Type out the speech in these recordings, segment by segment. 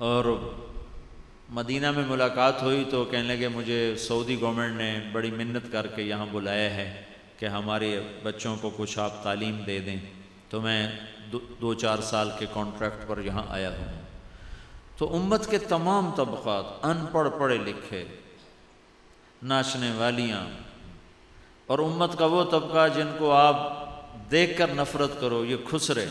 اور مدینہ میں ملاقات ہوئی تو کہنے لگے مجھے سعودی گورنمنٹ نے بڑی منت کر کے یہاں بلایا ہے کہ ہمارے بچوں کو کچھ آپ تعلیم دے دیں۔ تو میں دو چار سال کے کانٹریکٹ پر یہاں آیا ہوں۔ تو امت کے تمام طبقات ان پڑھ پڑھے لکھے، ناچنے والیاں، اور امت کا وہ طبقہ جن کو آپ دیکھ کر نفرت کرو، یہ خسرے۔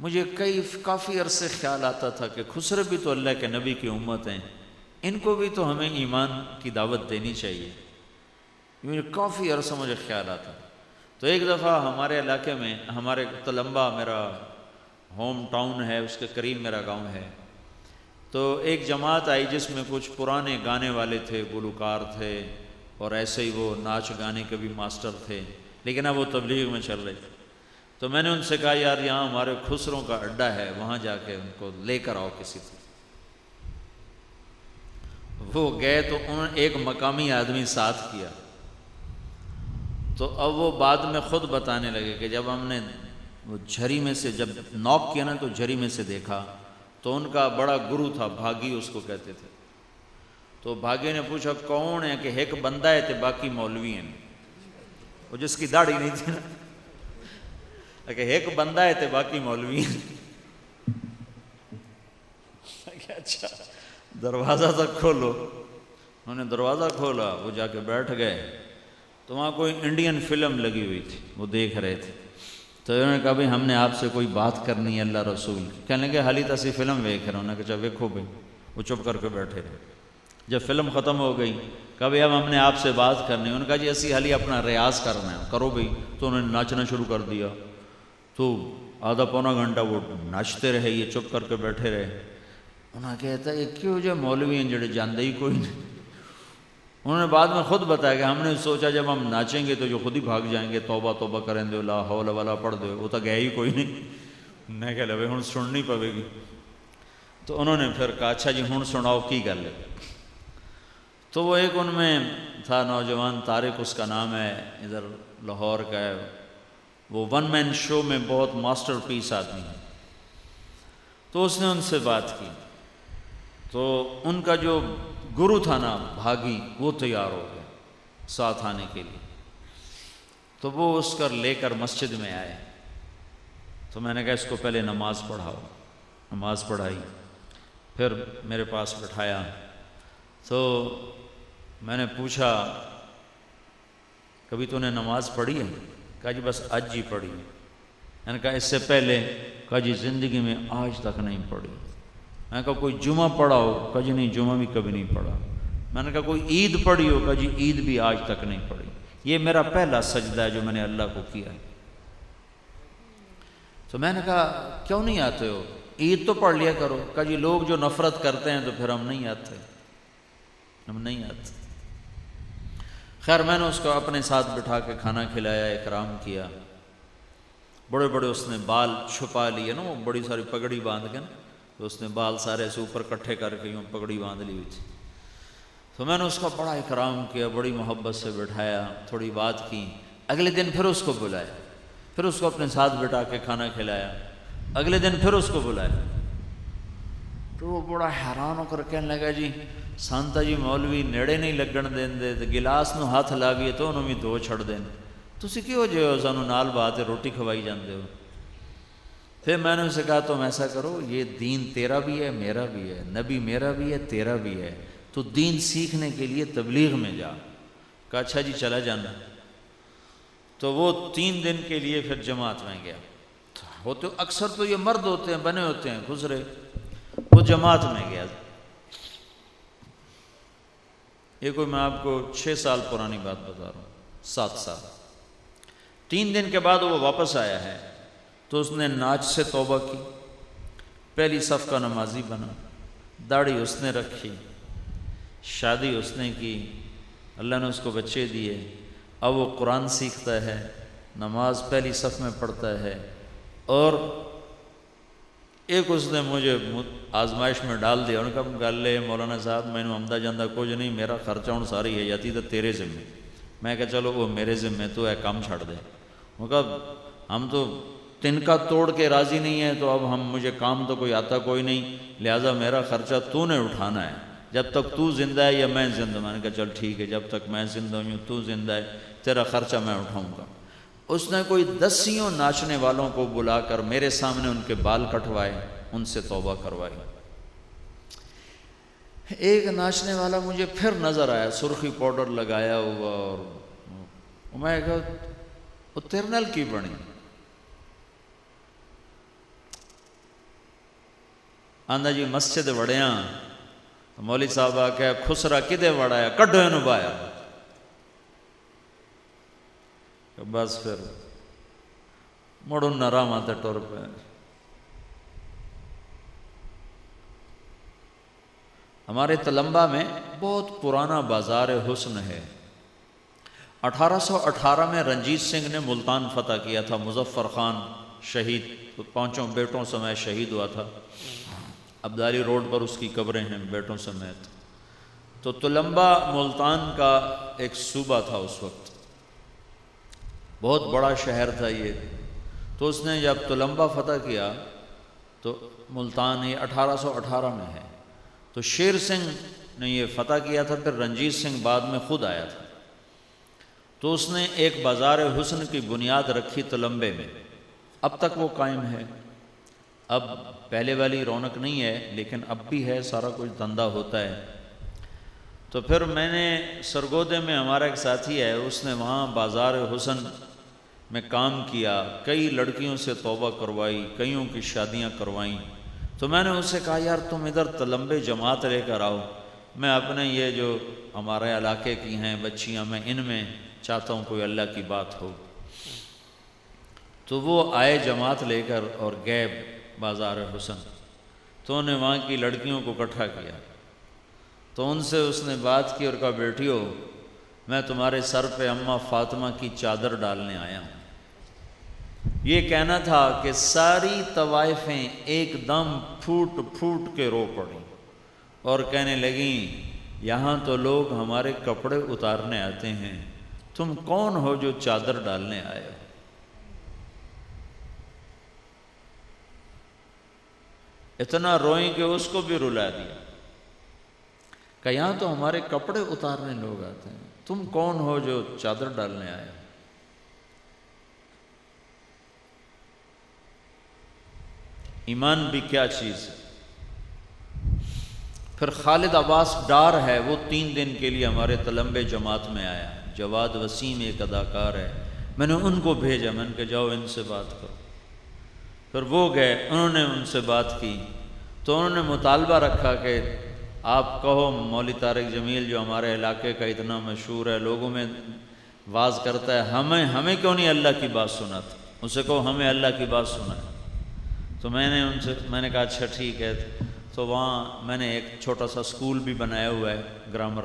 مجھے کئی کافی عرصے خیال آتا تھا کہ خسرے بھی تو اللہ کے نبی کی امت ہیں۔ ان کو بھی تو ہمیں ایمان کی دعوت دینی چاہیے۔ مجھے کافی عرصہ مجھے خیال آتا تو ایک دفعہ ہمارے علاقے میں، ہمارے تلمبا میرا ہوم ٹاؤن ہے، اس کے قریب میرا گاؤں ہے۔ تو ایک جماعت آئی جس میں کچھ پرانے گانے والے تھے، گلوکار تھے اور ایسے ہی وہ ناچ گانے کے بھی ماسٹر تھے۔ لیکن اب وہ تبلیغ میں چل رہے۔ تھے تو میں نے ان سے کہا، یار، یہاں ہمارے خسروں کا اڈا ہے، وہاں جا کے ان کو لے کر آؤ کسی سے وہ گئے تو انہوں نے ایک مقامی آدمی ساتھ کیا۔ تو اب وہ بعد میں خود بتانے لگے کہ جب ہم نے وہ جھری میں سے جب نوک کیا نا، تو جھری میں سے دیکھا۔ تو ان کا بڑا گرو تھا، بھاگی اس کو کہتے تھے۔ تو بھاگی نے پوچھا، کون ہے کہ ایک بندہ ہے تھے باقی مولوی ہیں؟ وہ جس کی داڑھی نہیں تھی نا۔ کہ ایک بندہ ہے تھے باقی مولوی اچھا دروازہ تک کھولو۔ انہوں نے دروازہ کھولا، وہ جا کے بیٹھ گئے۔ تو وہاں کوئی انڈین فلم لگی ہوئی تھی، وہ دیکھ رہے تھے۔ تو انہوں نے کہا، بھائی، ہم نے آپ سے کوئی بات کرنی ہے، اللہ رسول۔ کی کہنے لگے، حالی تسی فلم ویک رہے انہوں نے کہا اچھا، ویکھو بھائی۔ وہ چپ کر کے بیٹھے رہے۔ جب فلم ختم ہو گئی، کہا، بھائی، اب ہم نے آپ سے بات کرنی انہوں نے کہا جی اسی حالی اپنا ریاض کرنا ہے۔ کرو بھائی۔ تو انہوں نے ناچنا شروع کر دیا۔ تو آدھا پونا گھنٹہ وہ ناچتے رہے، یہ چپ کر کے بیٹھے رہے۔ انہوں نے کہتا ہے، کیوں جو مولوی ہیں جڑے جاندے ہی کوئی نہیں؟ انہوں نے بعد میں خود بتایا کہ ہم نے سوچا جب ہم ناچیں گے تو جو خود ہی بھاگ جائیں گے، توبہ توبہ کریں دے، لا حول والا پڑھ دے۔ وہ تو گئے ہی کوئی نہیں۔ میں کہ لے ہوں سننی پوے گی۔ تو انہوں نے پھر کہا اچھا جی ہوں سناؤ، کی گل ہے؟ تو وہ ایک ان میں تھا نوجوان، طارق اس کا نام ہے، ادھر لاہور کا ہے۔ وہ ون مین شو میں بہت ماسٹر پیس آدمی ہے۔ تو اس نے ان سے بات کی۔ تو ان کا جو گرو تھا نا، بھاگی، وہ تیار ہو گیا ساتھ آنے کے لیے۔ تو وہ اس کر لے کر مسجد میں آئے۔ تو میں نے کہا، اس کو پہلے نماز پڑھاؤ۔ نماز پڑھائی۔ پھر میرے پاس بٹھایا۔ تو میں نے پوچھا، کبھی تو نے نماز پڑھی ہے؟ کہا جی بس آج ہی پڑھی میں نے کہا اس سے پہلے کہا جی زندگی میں آج تک نہیں پڑھی۔ میں نے کہا کوئی جمعہ پڑھا ہو، کہا جی نہیں، جمعہ بھی کبھی نہیں پڑھا۔ میں نے کہا کوئی عید پڑھی ہو، کہا جی عید بھی آج تک نہیں پڑھی۔ یہ میرا پہلا سجدہ ہے جو میں نے اللہ کو کیا ہے۔ تو میں نے کہا کیوں نہیں آتے ہو؟ عید تو پڑھ لیا کرو۔ کہا جی لوگ جو نفرت کرتے ہیں تو پھر ہم نہیں آتے۔ ہم نہیں آتے۔ خیر، میں نے اس کو اپنے ساتھ بٹھا کے کھانا کھلایا، اکرام کیا۔ بڑے بڑے اس نے بال چھپا لیے نا، وہ بڑی ساری پگڑی باندھ کے نا، تو اس نے بال سارے سے اوپر کٹھے کر کے یوں پگڑی باندھ لی ہوئی تھی۔ تو میں نے اس کا بڑا اکرام کیا، بڑی محبت سے بٹھایا، تھوڑی بات کی۔ اگلے دن پھر اس کو بلایا۔ پھر اس کو اپنے ساتھ بٹھا کے کھانا کھلایا۔ اگلے دن پھر اس کو بلایا۔ تو وہ بڑا حیران ہو کر کہنے لگا جی سانتا جی مولوی نیڑے نہیں لگن دین دے گلاس نو ہاتھ لاگیے تو انہوں بھی دو چھڑ دین تسی کیوں جو ہو سانو نال بات روٹی کھوائی جاندے ہو پھر میں نے اسے کہا تم ایسا کرو یہ دین تیرا بھی ہے میرا بھی ہے نبی میرا بھی ہے تیرا بھی ہے تو دین سیکھنے کے لیے تبلیغ میں جا کہا اچھا جی چلا جانا تو وہ تین دن کے لیے پھر جماعت میں گیا ہوتے اکثر تو یہ مرد ہوتے ہیں بنے ہوتے ہیں گزرے وہ جماعت میں گیا یہ کوئی میں آپ کو چھ سال پرانی بات بتا رہا ہوں، سات سال۔ تین دن کے بعد وہ واپس آیا ہے، تو اس نے ناچ سے توبہ کی، پہلی صف کا نمازی بنا، داڑھی اس نے رکھی، شادی اس نے کی، اللہ نے اس کو بچے دیے۔ اب وہ قرآن سیکھتا ہے، نماز پہلی صف میں پڑھتا ہے، اور ایک اس نے مجھے آزمائش میں ڈال دیا، انہوں نے کہا، گل لے مولانا صاحب، میں نے آمدہ جاندہ کچھ نہیں، میرا خرچہ ہوں ساری ہے جاتی تو تیرے ذمے۔ میں کہا، چلو، وہ میرے ذمے تو ہے کم چھڑ دے۔ وہ کہا، ہم تو تنکا توڑ کے راضی نہیں ہے تو اب ہم مجھے کام تو کوئی آتا کوئی نہیں، لہٰذا میرا خرچہ تو نے اٹھانا ہے۔ جب تک تو زندہ ہے یا میں زندہ، میں نے کہا، چل ٹھیک ہے، جب تک میں زندہ ہوں، تو زندہ ہے، تیرا خرچہ میں اٹھاؤں گا۔ اس نے کوئی دسیوں ناچنے والوں کو بلا کر میرے سامنے ان کے بال کٹوائے، ان سے توبہ کروائی۔ ایک ناچنے والا مجھے پھر نظر آیا، سرخی پاؤڈر لگایا ہوا اور میں کہا، وہ ترنل کی بنی۔ آندا جی مسجد وڑیاں۔ مولی صاحب آ کے خسرا کدے وڑایا؟ کڈو بس پھر مڑوں نراما تے ٹر پہ ہمارے تلمبا میں بہت پرانا بازار حسن ہے۔ اٹھارہ سو اٹھارہ میں رنجیت سنگھ نے ملتان فتح کیا تھا، مظفر خان شہید، پانچوں بیٹوں سمیت شہید ہوا تھا۔ عبدالی روڈ پر اس کی قبریں ہیں، بیٹوں سمیت۔ تو تلمبا ملتان کا ایک صوبہ تھا اس وقت۔ بہت بڑا شہر تھا یہ۔ تو اس نے جب تلمبا فتح کیا، تو ملتان یہ اٹھارہ سو اٹھارہ میں ہے۔ تو شیر سنگھ نے یہ فتح کیا تھا، پھر رنجیت سنگھ بعد میں خود آیا تھا۔ تو اس نے ایک بازار حسن کی بنیاد رکھی تلمبے میں۔ اب تک وہ قائم ہے۔ اب پہلے والی رونق نہیں ہے، لیکن اب بھی ہے، سارا کچھ دھندا ہوتا ہے۔ تو پھر میں نے سرگودے میں ہمارا ایک ساتھی ہے، اس نے وہاں بازار حسن میں کام کیا، کئی لڑکیوں سے توبہ کروائی، کئیوں کی شادیاں کروائیں تو میں نے اس سے کہا، یار، تم ادھر تلمبے جماعت لے کر آؤ۔ میں اپنے یہ جو ہمارے علاقے کی ہیں بچیاں، میں ان میں چاہتا ہوں کوئی اللہ کی بات ہو۔ تو وہ آئے جماعت لے کر اور گئے بازار حسن۔ تو انہیں وہاں کی لڑکیوں کو اکٹھا کیا۔ تو ان سے اس نے بات کی اور کہا بیٹی ہو میں تمہارے سر پہ اماں فاطمہ کی چادر ڈالنے آیا ہوں۔ یہ کہنا تھا کہ ساری طوائفیں ایک دم پھوٹ پھوٹ کے رو پڑیں اور کہنے لگیں، یہاں تو لوگ ہمارے کپڑے اتارنے آتے ہیں، تم کون ہو جو چادر ڈالنے آئے ہو؟ اتنا روئیں کہ اس کو بھی رلا دیا۔ کہ یہاں تو ہمارے کپڑے اتارنے لوگ آتے ہیں، تم کون ہو جو چادر ڈالنے آئے ہو؟ ایمان بھی کیا چیز ہے؟ پھر خالد عباس ڈار ہے، وہ تین دن کے لیے ہمارے تلمبے جماعت میں آیا جواد وسیم ایک اداکار ہے۔ میں نے ان کو بھیجا، میں نے کہا، جاؤ ان سے بات کرو۔ پھر وہ گئے، انہوں نے ان سے بات کی۔ تو انہوں نے مطالبہ رکھا کہ آپ کہو مولی طارق جمیل جو ہمارے علاقے کا اتنا مشہور ہے، لوگوں میں واز کرتا ہے، ہمیں ہمیں کیوں نہیں اللہ کی بات سنا تھا ان سے کہو، ہمیں اللہ کی بات سنا ہے تو میں نے ان سے میں نے کہا اچھا ٹھیک ہے۔ تو وہاں میں نے ایک چھوٹا سا اسکول بھی بنایا ہوا ہے گرامر۔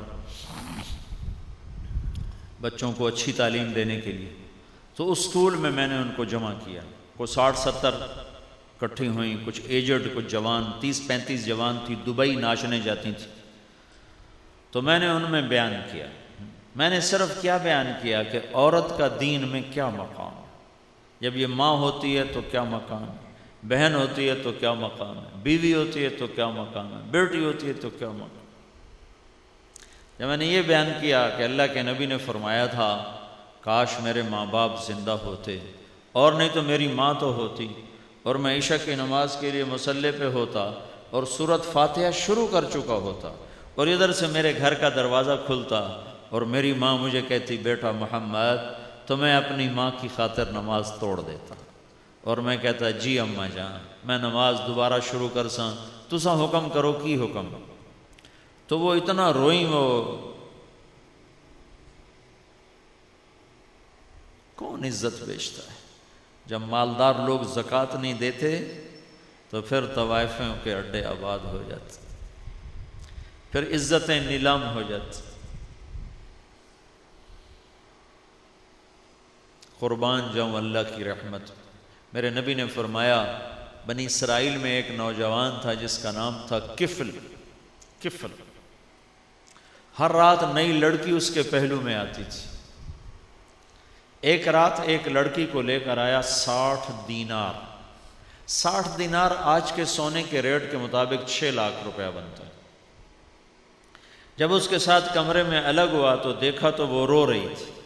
بچوں کو اچھی تعلیم دینے کے لیے۔ تو اس اسکول میں میں نے ان کو جمع کیا۔ کو ساٹھ ستر کٹھی ہوئیں، کچھ ایجڈ، کچھ جوان۔ تیس پینتیس جوان تھی۔ دبئی ناچنے جاتی تھی۔ تو میں نے ان میں بیان کیا۔ میں نے صرف کیا بیان کیا کہ عورت کا دین میں کیا مقام؟ جب یہ ماں ہوتی ہے تو کیا مقام ہے؟ بہن ہوتی ہے تو کیا مقام ہے؟ بیوی ہوتی ہے تو کیا مقام ہے؟ بیٹی ہوتی ہے تو کیا مقام جب میں نے یہ بیان کیا کہ اللہ کے نبی نے فرمایا تھا، کاش میرے ماں باپ زندہ ہوتے، اور نہیں تو میری ماں تو ہوتی، اور میں عشاء کی نماز کے لیے مسلح پہ ہوتا، اور صورت فاتحہ شروع کر چکا ہوتا، اور ادھر سے میرے گھر کا دروازہ کھلتا، اور میری ماں مجھے کہتی، بیٹا محمد تو میں اپنی ماں کی خاطر نماز توڑ دیتا۔ اور میں کہتا جی اماں جان، میں نماز دوبارہ شروع کر سا تسا حکم کرو، کی حکم؟ تو وہ اتنا روئیں، وہ کون عزت بیچتا ہے؟ جب مالدار لوگ زکوٰۃ نہیں دیتے، تو پھر طوائفوں کے اڈے آباد ہو جاتے۔ پھر عزتیں نیلام ہو جاتی۔ قربان جاؤں اللہ کی رحمت۔ میرے نبی نے فرمایا، بنی اسرائیل میں ایک نوجوان تھا جس کا نام تھا کفل کفل۔ ہر رات نئی لڑکی اس کے پہلو میں آتی تھی۔ ایک رات ایک لڑکی کو لے کر آیا ساٹھ دینار۔ ساٹھ دینار آج کے سونے کے ریٹ کے مطابق چھ لاکھ روپیہ بنتا ہے۔ جب اس کے ساتھ کمرے میں الگ ہوا تو دیکھا تو وہ رو رہی تھی۔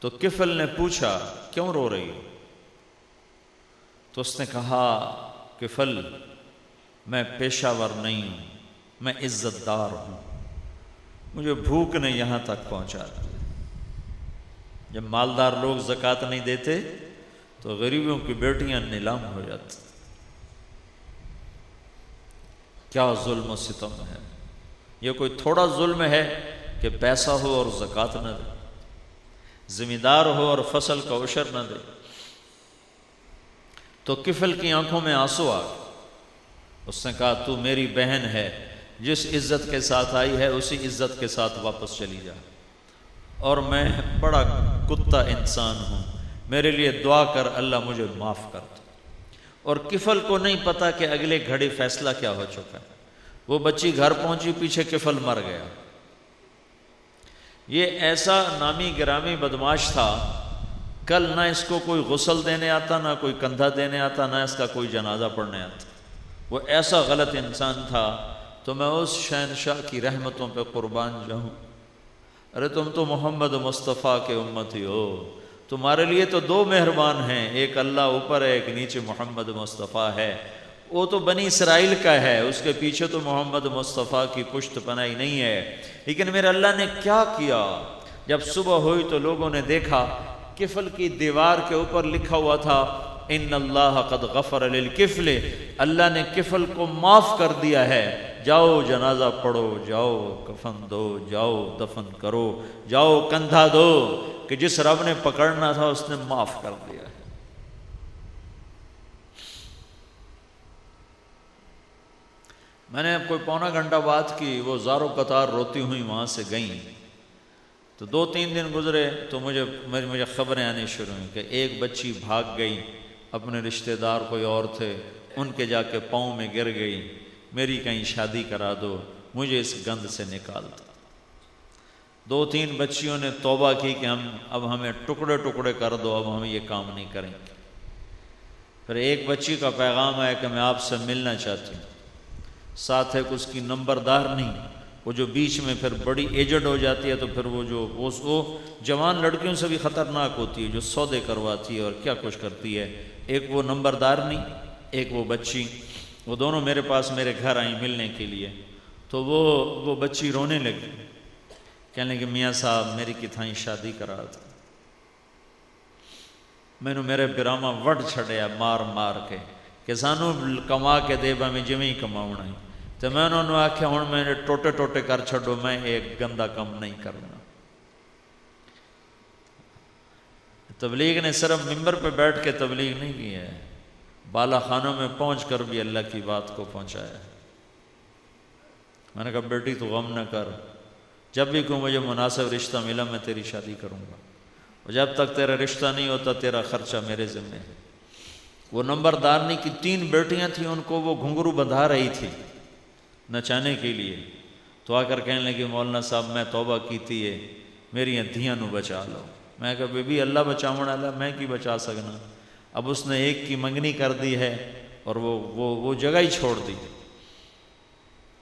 تو کفل نے پوچھا، کیوں رو رہی ہو؟ تو اس نے کہا کفل میں پیشہ ور نہیں ہوں، میں عزت دار ہوں۔ مجھے بھوک نے یہاں تک پہنچا دیا۔ جب مالدار لوگ زکوٰۃ نہیں دیتے، تو غریبوں کی بیٹیاں نیلام ہو جاتی۔ کیا ظلم و ستم ہے؟ یہ کوئی تھوڑا ظلم ہے کہ پیسہ ہو اور زکوٰۃ نہ دے۔ زمیندار ہو اور فصل کا عشر نہ دے۔ تو کفل کی آنکھوں میں آنسو آ اس نے کہا، تو میری بہن ہے، جس عزت کے ساتھ آئی ہے، اسی عزت کے ساتھ واپس چلی جا۔ اور میں بڑا کتا انسان ہوں، میرے لیے دعا کر، اللہ مجھے معاف کر دو اور کفل کو نہیں پتا کہ اگلے گھڑی فیصلہ کیا ہو چکا ہے۔ وہ بچی گھر پہنچی، پیچھے کفل مر گیا۔ یہ ایسا نامی گرامی بدماش تھا کل نہ اس کو کوئی غسل دینے آتا، نہ کوئی کندھا دینے آتا، نہ اس کا کوئی جنازہ پڑھنے آتا۔ وہ ایسا غلط انسان تھا تو میں اس شہنشاہ کی رحمتوں پہ قربان جاؤں۔ ارے تم تو محمد مصطفیٰ کے امتی ہو۔ تمہارے لیے تو دو مہربان ہیں، ایک اللہ اوپر ہے، ایک نیچے محمد مصطفیٰ ہے۔ وہ تو بنی اسرائیل کا ہے، اس کے پیچھے تو محمد مصطفیٰ کی پشت پنائی نہیں ہے۔ لیکن میرے اللہ نے کیا کیا؟ جب صبح ہوئی تو لوگوں نے دیکھا کفل کی دیوار کے اوپر لکھا ہوا تھا، ان اللہ قد غفر للکفل اللہ نے کفل کو معاف کر دیا ہے۔ جاؤ جنازہ پڑھو، جاؤ کفن دو، جاؤ دفن کرو، جاؤ کندھا دو، کہ جس رب نے پکڑنا تھا اس نے معاف کر دیا میں نے کوئی پونا گھنٹہ بات کی، وہ زاروں قطار روتی ہوئی وہاں سے گئیں۔ تو دو تین دن گزرے تو مجھے مجھے خبریں آنی شروع ہوئیں کہ ایک بچی بھاگ گئی، اپنے رشتہ دار کوئی اور تھے، ان کے جا کے پاؤں میں گر گئی، میری کہیں شادی کرا دو، مجھے اس گند سے نکال دو۔ دو تین بچیوں نے توبہ کی کہ ہم اب ہمیں ٹکڑے ٹکڑے کر دو، اب ہم یہ کام نہیں کریں گے۔ پھر ایک بچی کا پیغام ہے کہ میں آپ سے ملنا چاہتی ہوں۔ ساتھ ہے کہ اس کی نمبردار نہیں وہ جو بیچ میں پھر بڑی ایجڈ ہو جاتی ہے تو پھر وہ جو وہ جوان لڑکیوں سے بھی خطرناک ہوتی ہے، جو سودے کرواتی ہے اور کیا کچھ کرتی ہے۔ ایک وہ نمبردار نہیں ایک وہ بچی۔ وہ دونوں میرے پاس میرے گھر آئیں ملنے کے لیے۔ تو وہ وہ بچی رونے لگی۔ کہنے کہ میاں صاحب، میری کتھائیں شادی کرا تھا میں نے میرے براما وڈ چھڑیا مار مار کے کہ سانو کما کے دے با میں جمعی کماؤنا تو میں انہوں نے آکھیا ہوں میں نے ٹوٹے ٹوٹے کر چھڑو میں ایک گندہ کم نہیں کرنا۔ تبلیغ نے صرف ممبر پہ بیٹھ کے تبلیغ نہیں کی ہے، بالا خانوں میں پہنچ کر بھی اللہ کی بات کو پہنچایا میں نے کہا، بیٹی تو غم نہ کر، جب بھی کوئی مجھے مناسب رشتہ ملا، میں تیری شادی کروں گا۔ اور جب تک تیرا رشتہ نہیں ہوتا، تیرا خرچہ میرے ذمہ ہے۔ وہ نمبر دارنی کی تین بیٹیاں تھیں، ان کو وہ گھنگرو بندھا رہی تھی۔ نچانے کے لیے۔ تو آ کر کہنے لگے، مولانا صاحب، میں توبہ کیتی ہے میری دھیاں نو بچا لو۔ میں کہا بی بی اللہ بچاؤں اللہ میں کی بچا سکنا۔ اب اس نے ایک کی منگنی کر دی ہے اور وہ وہ وہ جگہ ہی چھوڑ دی۔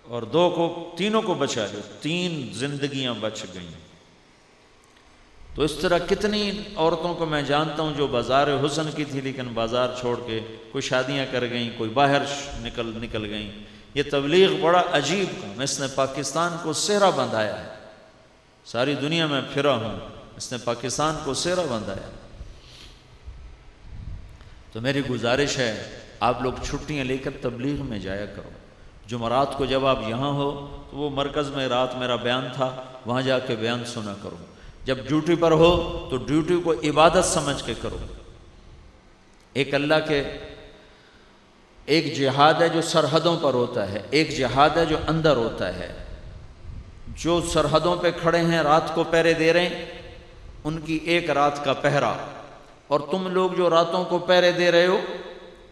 اور دو کو، تینوں کو بچا لیا۔ تین زندگیاں بچ گئیں۔ تو اس طرح کتنی عورتوں کو میں جانتا ہوں جو بازار حسن کی تھی، لیکن بازار چھوڑ کے کوئی شادیاں کر گئیں، کوئی باہر نکل نکل گئیں۔ یہ تبلیغ بڑا عجیب کام اس نے پاکستان کو سہرا بندھایا ہے۔ ساری دنیا میں پھرا ہوں۔ اس نے پاکستان کو سہرا بندھایا تو میری گزارش ہے، آپ لوگ چھٹیاں لے کر تبلیغ میں جایا کرو۔ جمعرات کو جب آپ یہاں ہو، تو وہ مرکز میں رات میرا بیان تھا، وہاں جا کے بیان سنا کرو۔ جب ڈیوٹی پر ہو، تو ڈیوٹی کو عبادت سمجھ کے کرو۔ ایک اللہ کے ایک جہاد ہے جو سرحدوں پر ہوتا ہے، ایک جہاد ہے جو اندر ہوتا ہے۔ جو سرحدوں پہ کھڑے ہیں، رات کو پہرے دے رہے ہیں، ان کی ایک رات کا پہرا۔ اور تم لوگ جو راتوں کو پہرے دے رہے ہو،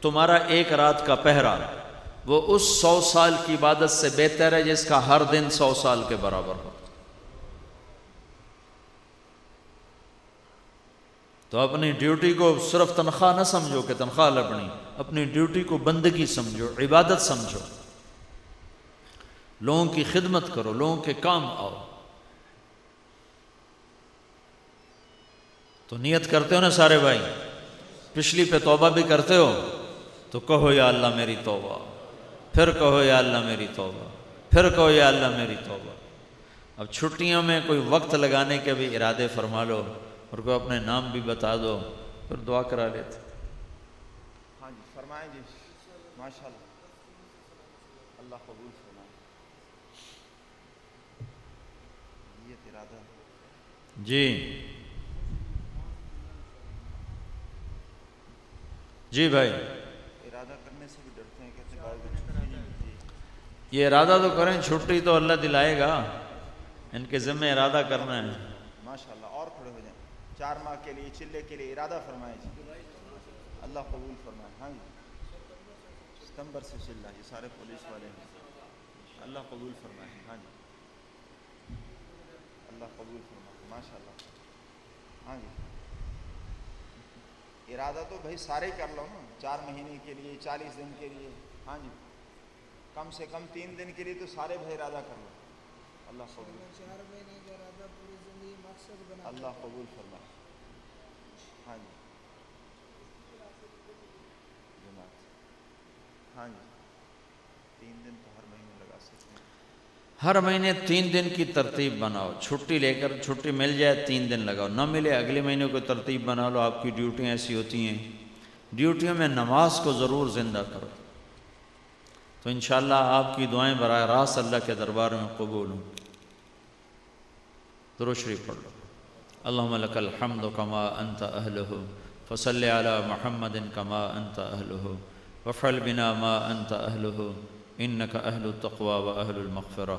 تمہارا ایک رات کا پہرا۔ وہ اس سو سال کی عبادت سے بہتر ہے، جس کا ہر دن سو سال کے برابر ہو۔ تو اپنی ڈیوٹی کو صرف تنخواہ نہ سمجھو کہ تنخواہ لپنی اپنی ڈیوٹی کو بندگی سمجھو، عبادت سمجھو۔ لوگوں کی خدمت کرو، لوگوں کے کام آؤ۔ تو نیت کرتے ہو نا سارے بھائی؟ پچھلی پہ توبہ بھی کرتے ہو؟ تو کہو یا اللہ میری توبہ۔ پھر کہو یا اللہ میری توبہ۔ پھر کہو یا اللہ میری توبہ۔ اب چھٹیوں میں کوئی وقت لگانے کے بھی ارادے فرما لو۔ اور کوئی اپنے نام بھی بتا دو پھر دعا کرا لیتے۔ ہاں جی فرمائیں جی۔ ماشاء اللہ اللہ قبول فرمائیں یہ ارادہ۔ جی۔ جی بھائی۔ ارادہ کرنے سے بھی ڈرتے ہیں کہتے کو یہ ارادہ تو کریں چھٹی تو اللہ دلائے گا۔ ان کے ذمہ ارادہ کرنا ہے۔ ماشاء اللہ اور کھڑے ہو جائیں چار ماہ کے لیے، چلے کے لیے ارادہ فرمائیں جی۔ اللہ قبول فرمائے۔ ہاں جی۔ ستمبر سے چل یہ سارے پولیس والے ہیں۔ اللہ قبول فرمائے۔ ہاں جی۔ اللہ قبول فرمائے۔ ماشاء اللہ ہاں جی۔ ارادہ تو بھائی سارے کر لو نا۔ چار مہینے کے لیے، چالیس دن کے لیے۔ ہاں جی۔ کم سے کم تین دن کے لیے تو سارے بھائی ارادہ کر لو۔ اللہ قبول۔ مقصد بنا اللہ قبول فرما۔ ہاں جی۔ جماعت ہاں جی۔ تین دن تو ہر مہینے لگا سکتے ہیں۔ ہر مہینے تین دن کی ترتیب بناؤ۔ چھٹی لے کر چھٹی مل جائے تین دن لگاؤ۔ نہ ملے اگلے مہینے کو ترتیب بنا لو، آپ کی ڈیوٹیاں ایسی ہوتی ہیں۔ ڈیوٹیوں میں نماز کو ضرور زندہ کرو۔ تو انشاءاللہ آپ کی دعائیں براہ راست اللہ کے دربار میں قبول ہوں۔ درو شریف پڑھ لو۔ اللہم لک الحمد کما انت اہلہ۔ فصل علی محمد کما انت اہلہ۔ وفعل بنا ما انت اہلہ۔ انك اہل التقوى واہل المغفرہ۔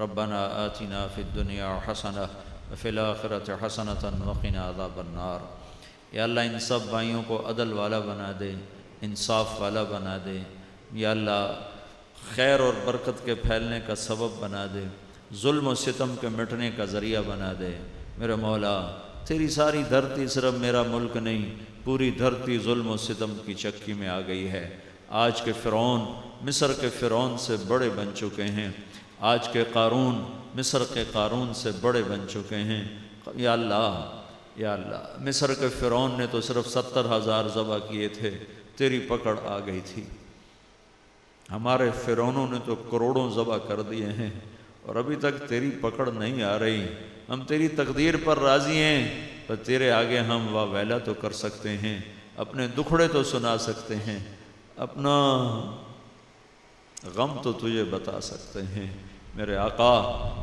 ربنا آتنا فی الدنیا حسنہ وفی الاخرت حسنتا وقنا عذاب النار۔ یا اللہ، ان سب بھائیوں کو عدل والا بنا دے، انصاف والا بنا دے۔ یا اللہ، خیر اور برکت کے پھیلنے کا سبب بنا دے۔ ظلم و ستم کے مٹنے کا ذریعہ بنا دے۔ میرے مولا، تیری ساری دھرتی صرف میرا ملک نہیں، پوری دھرتی ظلم و ستم کی چکی میں آ گئی ہے۔ آج کے فرعون مصر کے فرعون سے بڑے بن چکے ہیں۔ آج کے قارون مصر کے قارون سے بڑے بن چکے ہیں۔ یا اللہ یا اللہ، مصر کے فرعون نے تو صرف ستر ہزار ذبح کیے تھے، تیری پکڑ آ گئی تھی۔ ہمارے فرعونوں نے تو کروڑوں ذبح کر دیے ہیں۔ اور ابھی تک تیری پکڑ نہیں آ رہی۔ ہم تیری تقدیر پر راضی ہیں، پر تیرے آگے ہم واہ ویلا تو کر سکتے ہیں، اپنے دکھڑے تو سنا سکتے ہیں، اپنا غم تو تجھے بتا سکتے ہیں۔ میرے آقا،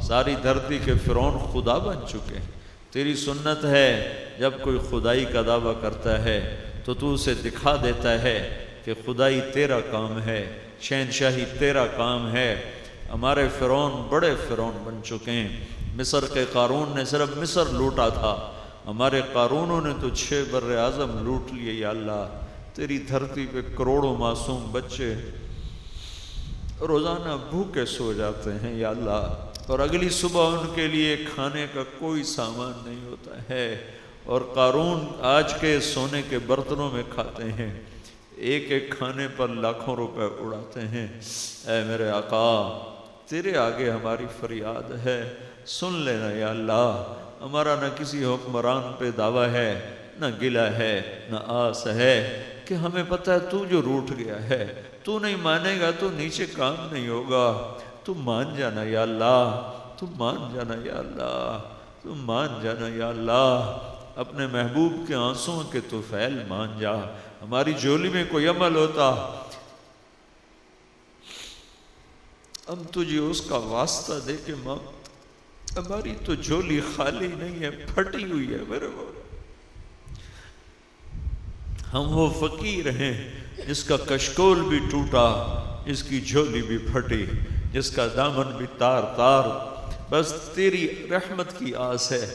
ساری دھرتی کے فرعون خدا بن چکے ہیں۔ تیری سنت ہے، جب کوئی خدائی کا دعویٰ کرتا ہے، تو تو اسے دکھا دیتا ہے کہ خدائی تیرا کام ہے، شہنشاہی تیرا کام ہے۔ ہمارے فرعون بڑے فرعون بن چکے ہیں۔ مصر کے قارون نے صرف مصر لوٹا تھا۔ ہمارے قارونوں نے تو چھ بر اعظم لوٹ لیے، یا اللہ، تیری دھرتی پہ کروڑوں معصوم بچے روزانہ بھوکے سو جاتے ہیں، یا اللہ۔ اور اگلی صبح ان کے لیے کھانے کا کوئی سامان نہیں ہوتا ہے۔ اور قارون آج کے سونے کے برتنوں میں کھاتے ہیں۔ ایک ایک کھانے پر لاکھوں روپے اڑاتے ہیں۔ اے میرے آقا تیرے آگے ہماری فریاد ہے۔ سن لینا یا اللہ، ہمارا نہ کسی حکمران پہ دعویٰ ہے، نہ گلا ہے، نہ آس ہے کہ ہمیں پتہ ہے تو جو روٹ گیا ہے، تو نہیں مانے گا تو نیچے کام نہیں ہوگا۔ تو مان جانا یا اللہ، تو مان جانا یا اللہ، تو مان جانا یا اللہ۔ اپنے محبوب کے آنسوں کے تو فیل مان جا۔ ہماری جولی میں کوئی عمل ہوتا ہم تجھے اس کا واسطہ دے کے ماں، ہماری تو جھولی خالی نہیں ہے، پھٹی ہوئی ہے میرے مولا ہم وہ فقیر ہیں جس کا کشکول بھی ٹوٹا، جس کی جھولی بھی پھٹی، جس کا دامن بھی تار تار۔ بس تیری رحمت کی آس ہے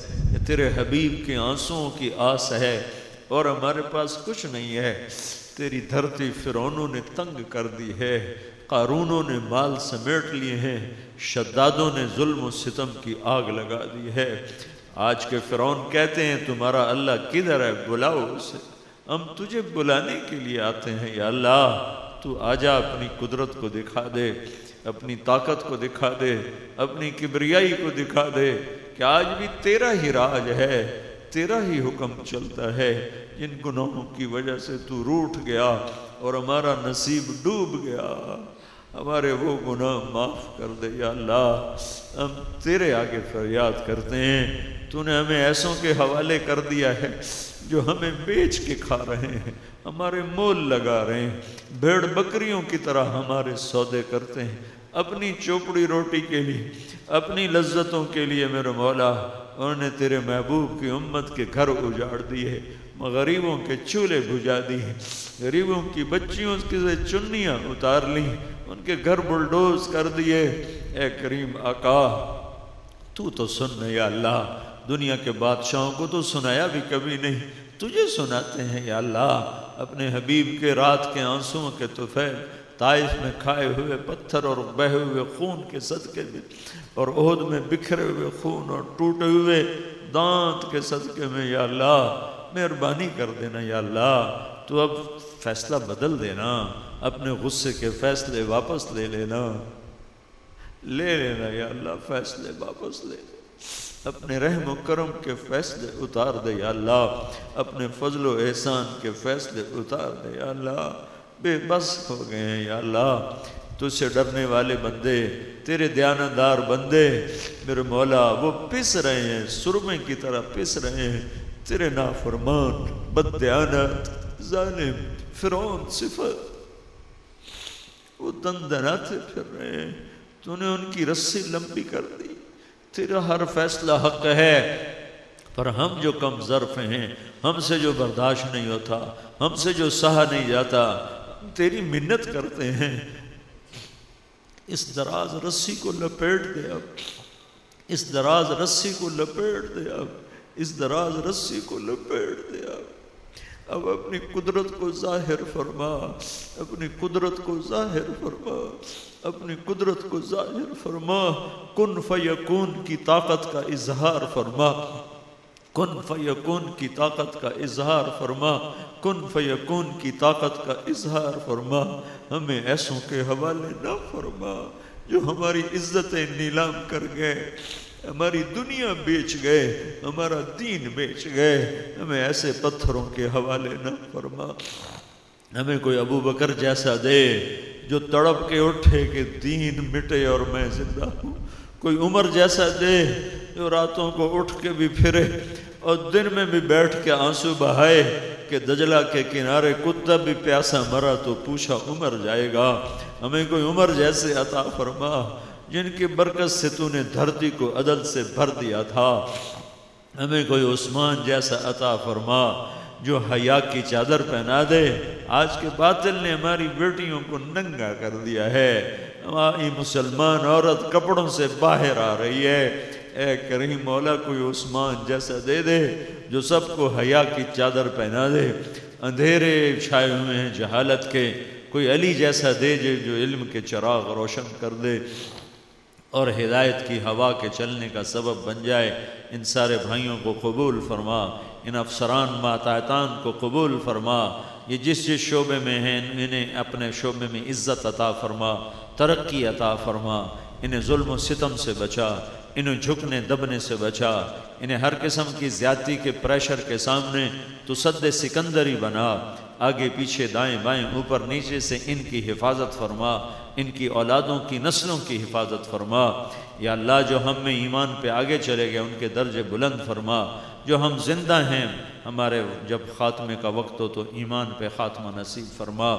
تیرے حبیب کے آنسوں کی آس ہے اور ہمارے پاس کچھ نہیں ہے۔ تیری دھرتی فرعونوں نے تنگ کر دی ہے۔ قارونوں نے مال سمیٹ لیے ہیں، شدادوں نے ظلم و ستم کی آگ لگا دی ہے۔ آج کے فرعون کہتے ہیں، تمہارا اللہ کدھر ہے؟ بلاؤ اسے۔ ہم تجھے بلانے کے لیے آتے ہیں۔ یا اللہ، تو آجا اپنی قدرت کو دکھا دے، اپنی طاقت کو دکھا دے، اپنی کبریائی کو دکھا دے کہ آج بھی تیرا ہی راج ہے، تیرا ہی حکم چلتا ہے۔ جن گناہوں کی وجہ سے تو روٹ گیا اور ہمارا نصیب ڈوب گیا۔ ہمارے وہ گناہ معاف کر دے یا اللہ، ہم تیرے آگے فریاد کرتے ہیں۔ تو نے ہمیں ایسوں کے حوالے کر دیا ہے جو ہمیں بیچ کے کھا رہے ہیں۔ ہمارے مول لگا رہے ہیں۔ بھیڑ بکریوں کی طرح ہمارے سودے کرتے ہیں۔ اپنی چوپڑی روٹی کے لیے، اپنی لذتوں کے لیے میرے مولا، انہوں نے تیرے محبوب کی امت کے گھر اجاڑ دیے غریبوں کے چولہے بجھا دیے غریبوں کی بچیوں کی سے چنیاں اتار لی ان کے گھر بلڈوز کر دیے۔ اے کریم آقا، تو تو سن یا اللہ، دنیا کے بادشاہوں کو تو سنایا بھی کبھی نہیں۔ تجھے سناتے ہیں یا اللہ، اپنے حبیب کے رات کے آنسوں کے توفیل طائف میں کھائے ہوئے پتھر اور بہے ہوئے خون کے صدقے میں، اور عہد میں بکھرے ہوئے خون اور ٹوٹے ہوئے دانت کے صدقے میں۔ یا اللہ، مہربانی کر دینا یا اللہ، تو اب فیصلہ بدل دینا۔ اپنے غصے کے فیصلے واپس لے لینا۔ لے لینا یا اللہ، فیصلے واپس لے لینا اپنے رحم و کرم کے فیصلے اتار دے یا اللہ۔ اپنے فضل و احسان کے فیصلے اتار دے یا اللہ۔ بے بس ہو گئے ہیں یا اللہ۔ تجھ سے ڈرنے والے بندے، تیرے دیانتدار بندے، میرے مولا، وہ پس رہے ہیں، سرمے کی طرح پس رہے ہیں۔ تیرے نافرمان بد دیانت ظالم، فرعون صفت وہ دن دناتے پھر رہے ہیں۔ تو نے ان کی رسی لمبی کر دی۔ تیرا ہر فیصلہ حق ہے، پر ہم جو کم ظرف ہیں، ہم سے جو برداشت نہیں ہوتا، ہم سے جو سہا نہیں جاتا، تیری منت کرتے ہیں۔ اس دراز رسی کو لپیٹ دے اب۔ اس دراز رسی کو لپیٹ دے اب۔ اس دراز رسی کو لپیٹ دے اب۔ اب اپنی قدرت کو ظاہر فرما، اپنی قدرت کو ظاہر فرما، اپنی قدرت کو ظاہر فرما۔ کن فیکون کی طاقت کا اظہار فرما۔ کن فیکون کی طاقت کا اظہار فرما۔ کن فیکون کی طاقت کا اظہار فرما۔ ہمیں ایسوں کے حوالے نہ فرما جو ہماری عزتیں نیلام کر گئے۔ ہماری دنیا بیچ گئے، ہمارا دین بیچ گئے۔ ہمیں ایسے پتھروں کے حوالے نہ فرما۔ ہمیں کوئی ابو بکر جیسا دے جو تڑپ کے اٹھے کہ دین مٹے اور میں زندہ ہوں۔ کوئی عمر جیسا دے جو راتوں کو اٹھ کے بھی پھرے اور دن میں بھی بیٹھ کے آنسو بہائے کہ دجلہ کے کنارے کتا بھی پیاسا مرا تو پوچھا عمر جائے گا۔ ہمیں کوئی عمر جیسے عطا فرما۔ جن کی برکت سے تو نے دھرتی کو عدل سے بھر دیا تھا۔ ہمیں کوئی عثمان جیسا عطا فرما جو حیا کی چادر پہنا دے۔ آج کے باطل نے ہماری بیٹیوں کو ننگا کر دیا ہے۔ ہماری مسلمان عورت کپڑوں سے باہر آ رہی ہے۔ اے کریم مولا، کوئی عثمان جیسا دے دے جو سب کو حیا کی چادر پہنا دے۔ اندھیرے چھائے ہوئے ہیں جہالت کے۔ کوئی علی جیسا دے جے جو علم کے چراغ روشن کر دے۔ اور ہدایت کی ہوا کے چلنے کا سبب بن جائے، ان سارے بھائیوں کو قبول فرما، ان افسران ماتحتان کو قبول فرما۔ یہ جس جس شعبے میں ہیں، انہیں اپنے شعبے میں عزت عطا فرما، ترقی عطا فرما۔ انہیں ظلم و ستم سے بچا، انہیں جھکنے دبنے سے بچا۔ انہیں ہر قسم کی زیادتی کے پریشر کے سامنے تو صد سکندری بنا۔ آگے پیچھے دائیں بائیں، اوپر نیچے سے ان کی حفاظت فرما، ان کی اولادوں کی نسلوں کی حفاظت فرما۔ یا اللہ، جو ہم میں ایمان پہ آگے چلے گئے، ان کے درجے بلند فرما۔ جو ہم زندہ ہیں، ہمارے جب خاتمے کا وقت ہو تو ایمان پہ خاتمہ نصیب فرما۔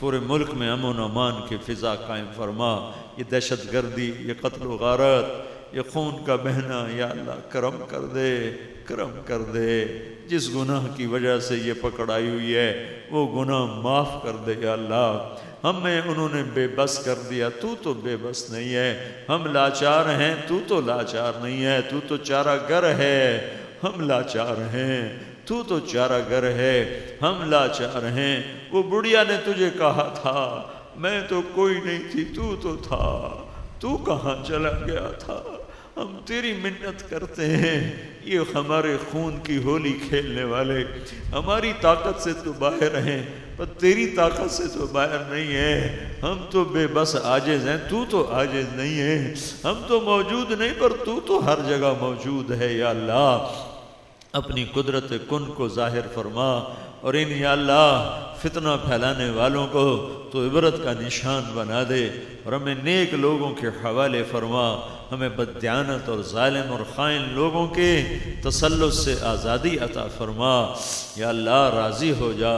پورے ملک میں امن و امان کی فضا قائم فرما۔ یہ دہشت گردی، یہ قتل و غارت، یہ خون کا بہنا، یا اللہ، کرم کر دے۔ کرم کر دے۔ جس گناہ کی وجہ سے یہ پکڑ آئی ہوئی ہے، وہ گناہ معاف کر دے یا اللہ۔ ہمیں انہوں نے بے بس کر دیا، تو تو بے بس نہیں ہے۔ ہم لاچار ہیں، تو تو لاچار نہیں ہے۔ تو تو چارہ گر ہے، ہم لاچار ہیں۔ تو تو چارہ گر ہے، ہم لاچار ہیں۔ وہ بڑھیا نے تجھے کہا تھا، میں تو کوئی نہیں تھی، تو تو تھا۔ تو کہاں چلا گیا تھا؟ ہم تیری منت کرتے ہیں۔ یہ ہمارے خون کی ہولی کھیلنے والے۔ ہماری طاقت سے تو باہر ہیں، پر تیری طاقت سے تو باہر نہیں ہے ہم تو بے بس عاجز ہیں، تو تو عاجز نہیں ہے ہم تو موجود نہیں، پر تو تو ہر جگہ موجود ہے۔ یا اللہ، اپنی قدرت کن کو ظاہر فرما۔ اور ان یا اللہ فتنہ پھیلانے والوں کو تو عبرت کا نشان بنا دے اور ہمیں نیک لوگوں کے حوالے فرما۔ ہمیں بدیانت اور ظالم اور خائن لوگوں کے تسلط سے آزادی عطا فرما۔ یا اللہ راضی ہو جا۔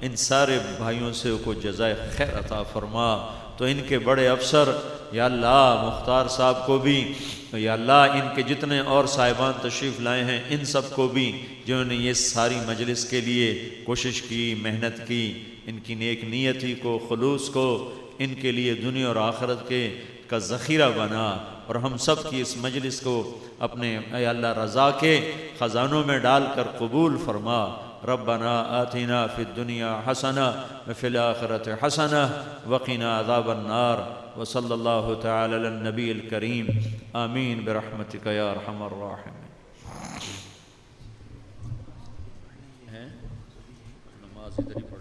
ان سارے بھائیوں سے کو جزائے خیر عطا فرما۔ تو ان کے بڑے افسر، یا اللہ مختار صاحب کو بھی، یا اللہ ان کے جتنے اور صاحبان تشریف لائے ہیں، ان سب کو بھی جنہوں نے یہ ساری مجلس کے لیے کوشش کی، محنت کی، ان کی نیک نیتی کو، خلوص کو، ان کے لیے دنیا اور آخرت کے کا ذخیرہ بنا۔ اور ہم سب کی اس مجلس کو اپنے، اے اللہ رضا کے خزانوں میں ڈال کر قبول فرما۔ ربنا آتنا في الدنيا حسنة وفي الآخرة حسنة وقنا عذاب النار وصلى الله تعالى للنبي الكريم آمين برحمتك يا أرحم الراحمين الراحمین. نماز ادھر ہی پڑھ